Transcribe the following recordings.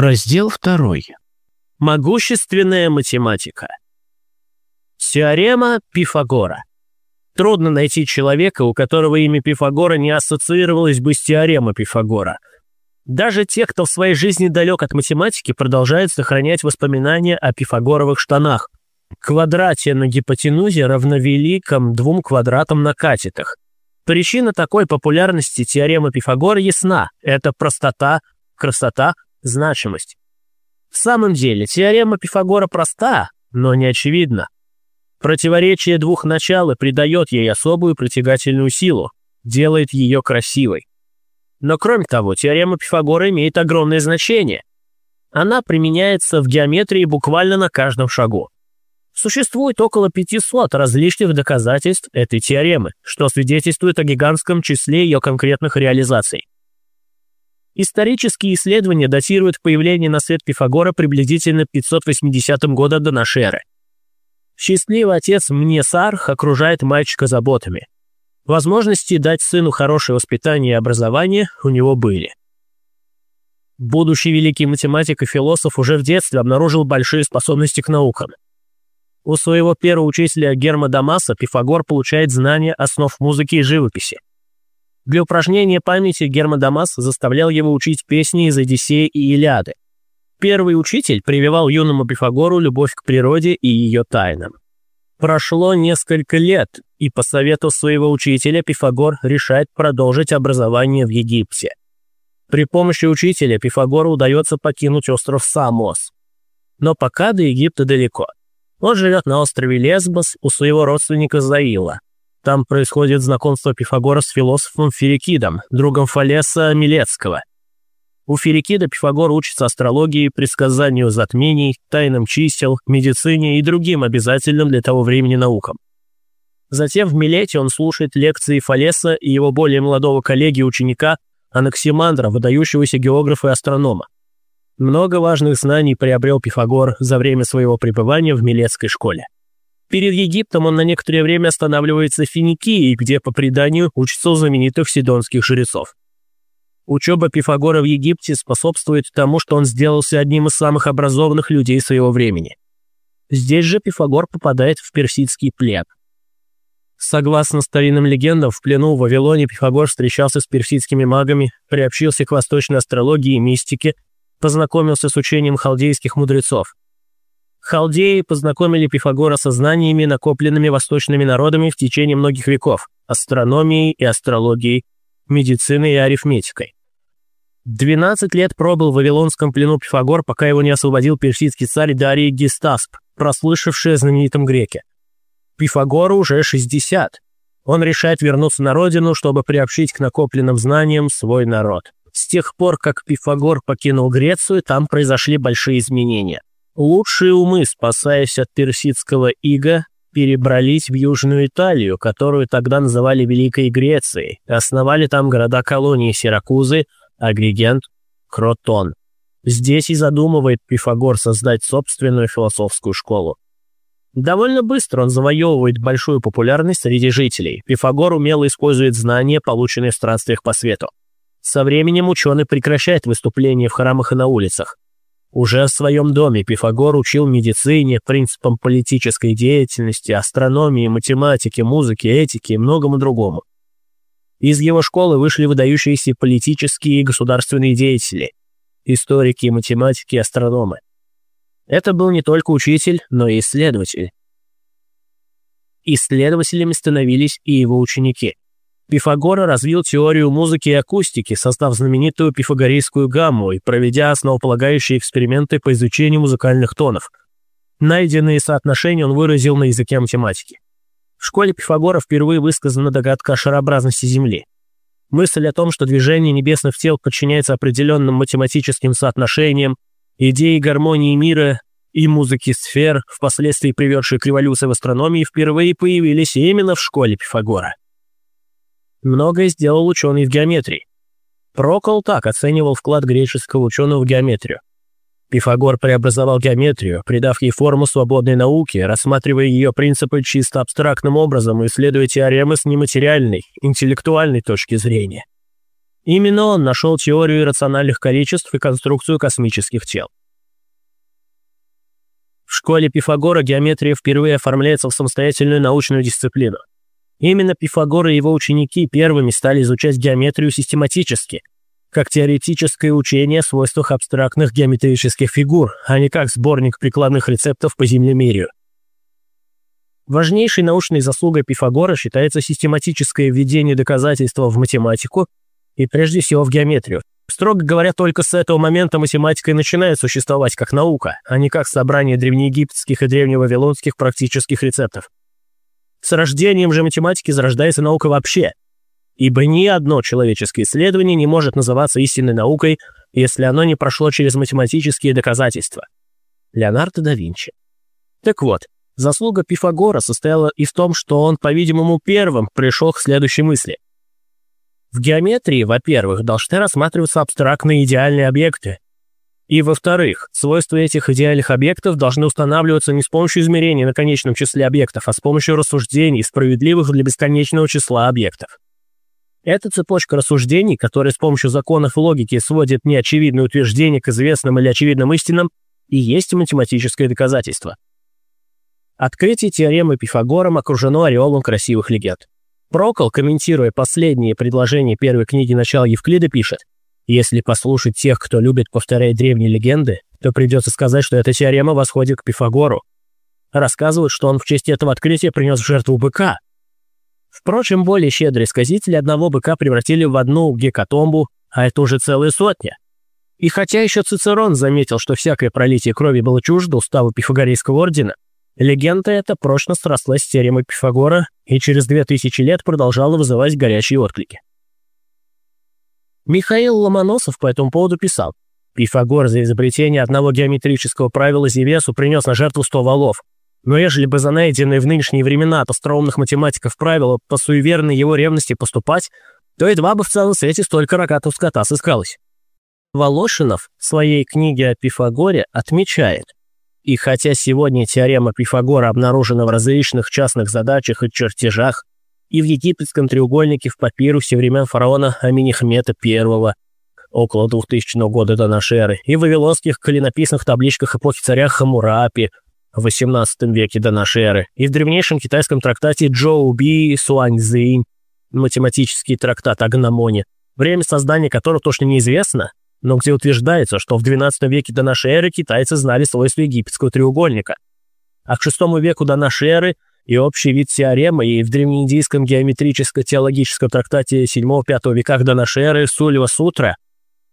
Раздел 2. Могущественная математика. Теорема Пифагора. Трудно найти человека, у которого имя Пифагора не ассоциировалось бы с теоремой Пифагора. Даже те, кто в своей жизни далек от математики, продолжают сохранять воспоминания о пифагоровых штанах. Квадрате на гипотенузе равновеликом двум квадратам на катетах. Причина такой популярности теоремы Пифагора ясна. Это простота, красота, значимость. В самом деле, теорема Пифагора проста, но не очевидна. Противоречие двух начал придает ей особую притягательную силу, делает ее красивой. Но кроме того, теорема Пифагора имеет огромное значение. Она применяется в геометрии буквально на каждом шагу. Существует около 500 различных доказательств этой теоремы, что свидетельствует о гигантском числе ее конкретных реализаций. Исторические исследования датируют появление на свет Пифагора приблизительно 580 года до нашей эры. Счастливый отец Мнесарх окружает мальчика заботами. Возможности дать сыну хорошее воспитание и образование у него были. Будущий великий математик и философ уже в детстве обнаружил большие способности к наукам. У своего первого учителя Герма Дамаса Пифагор получает знания основ музыки и живописи. Для упражнения памяти Герма Дамас заставлял его учить песни из Одиссея и Илиады. Первый учитель прививал юному Пифагору любовь к природе и ее тайнам. Прошло несколько лет, и по совету своего учителя Пифагор решает продолжить образование в Египте. При помощи учителя Пифагору удается покинуть остров Самос. Но пока до Египта далеко. Он живет на острове Лесбос у своего родственника Заила. Там происходит знакомство Пифагора с философом Ферикидом, другом Фалеса Милецкого. У Ферикида Пифагор учится астрологии, предсказанию затмений, тайнам чисел, медицине и другим обязательным для того времени наукам. Затем в Милете он слушает лекции Фалеса и его более молодого коллеги ученика Анаксимандра, выдающегося географа и астронома. Много важных знаний приобрел Пифагор за время своего пребывания в Милетской школе. Перед Египтом он на некоторое время останавливается в Финикии, где, по преданию, учится у знаменитых сидонских жрецов. Учеба Пифагора в Египте способствует тому, что он сделался одним из самых образованных людей своего времени. Здесь же Пифагор попадает в персидский плен. Согласно старинным легендам, в плену в Вавилоне Пифагор встречался с персидскими магами, приобщился к восточной астрологии и мистике, познакомился с учением халдейских мудрецов. Халдеи познакомили Пифагора со знаниями, накопленными восточными народами в течение многих веков, астрономией и астрологией, медициной и арифметикой. 12 лет пробыл в Вавилонском плену Пифагор, пока его не освободил персидский царь Дарий Гестасп, прослышавший о знаменитом греке. Пифагору уже 60. Он решает вернуться на родину, чтобы приобщить к накопленным знаниям свой народ. С тех пор, как Пифагор покинул Грецию, там произошли большие изменения. Лучшие умы, спасаясь от персидского ига, перебрались в Южную Италию, которую тогда называли Великой Грецией, основали там города-колонии Сиракузы, Агригент, Кротон. Здесь и задумывает Пифагор создать собственную философскую школу. Довольно быстро он завоевывает большую популярность среди жителей. Пифагор умело использует знания, полученные в странствиях по свету. Со временем ученый прекращает выступления в храмах и на улицах. Уже в своем доме Пифагор учил медицине, принципам политической деятельности, астрономии, математике, музыке, этике и многому другому. Из его школы вышли выдающиеся политические и государственные деятели, историки, математики, астрономы. Это был не только учитель, но и исследователь. Исследователями становились и его ученики – Пифагора развил теорию музыки и акустики, создав знаменитую пифагорейскую гамму и проведя основополагающие эксперименты по изучению музыкальных тонов. Найденные соотношения он выразил на языке математики. В школе Пифагора впервые высказана догадка о шарообразности Земли. Мысль о том, что движение небесных тел подчиняется определенным математическим соотношениям, идеи гармонии мира и музыки сфер, впоследствии приведшие к революции в астрономии, впервые появились именно в школе Пифагора. Многое сделал ученый в геометрии. Прокол так оценивал вклад греческого ученого в геометрию. Пифагор преобразовал геометрию, придав ей форму свободной науки, рассматривая ее принципы чисто абстрактным образом и исследуя теоремы с нематериальной, интеллектуальной точки зрения. Именно он нашел теорию иррациональных количеств и конструкцию космических тел. В школе Пифагора геометрия впервые оформляется в самостоятельную научную дисциплину. Именно Пифагор и его ученики первыми стали изучать геометрию систематически, как теоретическое учение о свойствах абстрактных геометрических фигур, а не как сборник прикладных рецептов по землемерию. Важнейшей научной заслугой Пифагора считается систематическое введение доказательства в математику и прежде всего в геометрию. Строго говоря, только с этого момента математика и начинает существовать как наука, а не как собрание древнеегипетских и древневавилонских практических рецептов. С рождением же математики зарождается наука вообще, ибо ни одно человеческое исследование не может называться истинной наукой, если оно не прошло через математические доказательства. Леонардо да Винчи. Так вот, заслуга Пифагора состояла и в том, что он, по-видимому, первым пришел к следующей мысли – в геометрии, во-первых, должны рассматриваться абстрактные идеальные объекты. И, во-вторых, свойства этих идеальных объектов должны устанавливаться не с помощью измерений на конечном числе объектов, а с помощью рассуждений, справедливых для бесконечного числа объектов. Эта цепочка рассуждений, которая с помощью законов логики сводит неочевидные утверждения к известным или очевидным истинам, и есть математическое доказательство. Открытие теоремы Пифагором окружено ореолом красивых легенд. Прокол, комментируя последние предложения первой книги «Начало Евклида», пишет, «Если послушать тех, кто любит повторять древние легенды, то придется сказать, что эта теорема восходит к Пифагору. Рассказывают, что он в честь этого открытия принес в жертву быка. Впрочем, более щедрые сказители одного быка превратили в одну гекатомбу, а это уже целая сотня. И хотя еще Цицерон заметил, что всякое пролитие крови было чуждо уставу Пифагорейского ордена, Легенда эта прочно срослась с теоремой Пифагора и через две тысячи лет продолжала вызывать горячие отклики. Михаил Ломоносов по этому поводу писал, «Пифагор за изобретение одного геометрического правила Зевесу принес на жертву сто валов. Но ежели бы за найденные в нынешние времена от остроумных математиков правила по суеверной его ревности поступать, то едва бы в целом свете столько рогатого скота сыскалось». Волошинов в своей книге о Пифагоре отмечает, и хотя сегодня теорема Пифагора обнаружена в различных частных задачах и чертежах, и в египетском треугольнике в папирусе времен фараона Аминихмета I около 2000 года до эры, и в вавилонских клинописных табличках эпохи царя Хамурапи в XVIII веке до эры, и в древнейшем китайском трактате Джоу Би Суаньцзинь, математический трактат о гномоне, время создания которого точно неизвестно, но где утверждается, что в XII веке до эры китайцы знали свойства египетского треугольника. А к VI веку до эры и общий вид теоремы, и в древнеиндийском геометрическо-теологическом трактате VII-V веках до нашей эры Сулева Сутра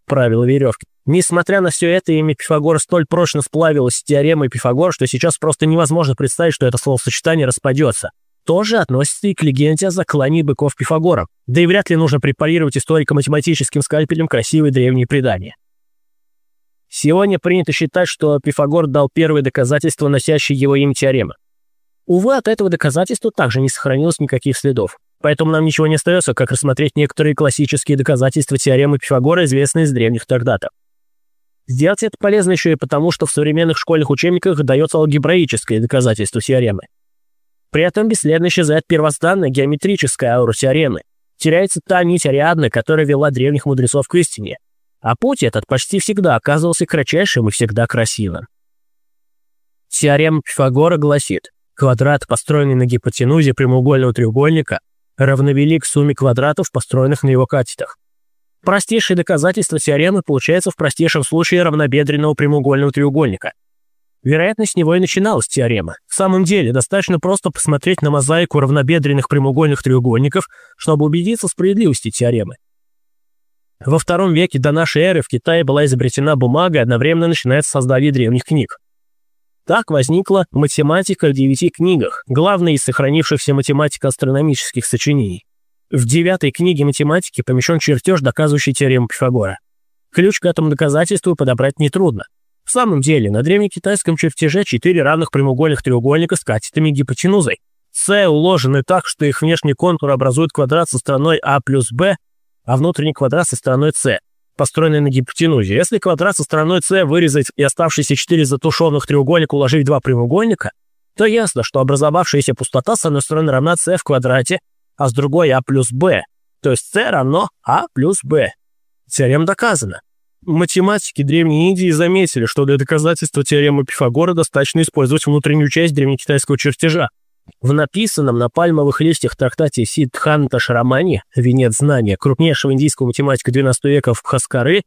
«Правила веревки». Несмотря на все это, имя Пифагора столь прочно сплавилось с теоремой Пифагора, что сейчас просто невозможно представить, что это словосочетание распадется – тоже относится и к легенде о заклании быков Пифагора, да и вряд ли нужно препарировать историко-математическим скальпелем красивые древние предания. Сегодня принято считать, что Пифагор дал первые доказательства, носящие его имя теоремы. Увы, от этого доказательства также не сохранилось никаких следов, поэтому нам ничего не остается, как рассмотреть некоторые классические доказательства теоремы Пифагора, известные из древних трактатов. Сделать это полезно еще и потому, что в современных школьных учебниках дается алгебраическое доказательство теоремы. При этом бесследно исчезает первозданная геометрическая аура теоремы. Теряется та нить Ариадны, которая вела древних мудрецов к истине. А путь этот почти всегда оказывался кратчайшим и всегда красивым. Теорема Пифагора гласит, квадрат, построенный на гипотенузе прямоугольного треугольника, равновелик сумме квадратов, построенных на его катетах. Простейшее доказательство теоремы получается в простейшем случае равнобедренного прямоугольного треугольника – Вероятно, с него и начиналась теорема. В самом деле, достаточно просто посмотреть на мозаику равнобедренных прямоугольных треугольников, чтобы убедиться в справедливости теоремы. Во втором веке до нашей эры в Китае была изобретена бумага и одновременно начинается создание древних книг. Так возникла математика в девяти книгах, главной из сохранившихся математико-астрономических сочинений. В девятой книге математики помещен чертеж, доказывающий теорему Пифагора. Ключ к этому доказательству подобрать нетрудно. В самом деле, на древнекитайском чертеже четыре равных прямоугольных треугольника с катетами гипотенузой. С уложены так, что их внешний контур образует квадрат со стороной А плюс Б, а внутренний квадрат со стороной С, построенный на гипотенузе. Если квадрат со стороной С вырезать и оставшиеся четыре затушенных треугольника уложить два прямоугольника, то ясно, что образовавшаяся пустота с одной стороны равна С в квадрате, а с другой А плюс Б, то есть С равно А плюс Б. Теорема доказана. Математики Древней Индии заметили, что для доказательства теоремы Пифагора достаточно использовать внутреннюю часть древнекитайского чертежа. В написанном на пальмовых листьях трактате Сиддханта Шарамани «Венец знания» крупнейшего индийского математика XII века в Хаскары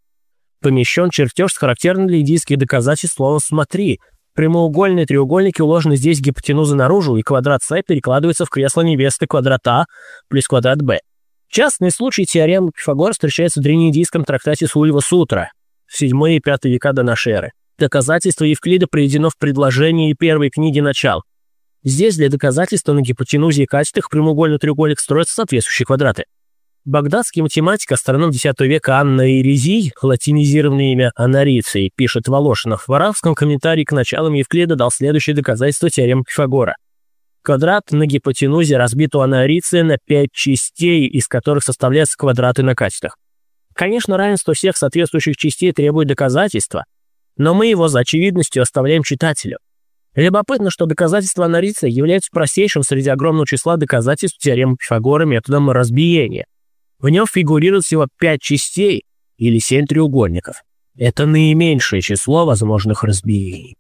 помещен чертеж с характерным для индийских доказательств словом «смотри». Прямоугольные треугольники уложены здесь гипотенузы наружу, и квадрат С перекладывается в кресло невесты квадрат А плюс квадрат Б. Частный случай теоремы Пифагора встречается в древнеиндийском трактате Сульва Сутра в 7 и 5 века до нашей эры. Доказательство Евклида приведено в предложении первой книги «Начал». Здесь для доказательства на гипотенузе и катетах прямоугольный треугольник строятся соответствующие квадраты. Багдадский математик, астроном X века Анна Иризий, латинизированное имя Анариций, пишет Волошинов, в арабском комментарии к началам Евклида дал следующее доказательство теоремы Пифагора. Квадрат на гипотенузе разбит у Анариция на пять частей, из которых составляются квадраты на катетах. Конечно, равенство всех соответствующих частей требует доказательства, но мы его за очевидностью оставляем читателю. Любопытно, что доказательства Анариция являются простейшим среди огромного числа доказательств теоремы Пифагора методом разбиения. В нем фигурирует всего пять частей или семь треугольников. Это наименьшее число возможных разбиений.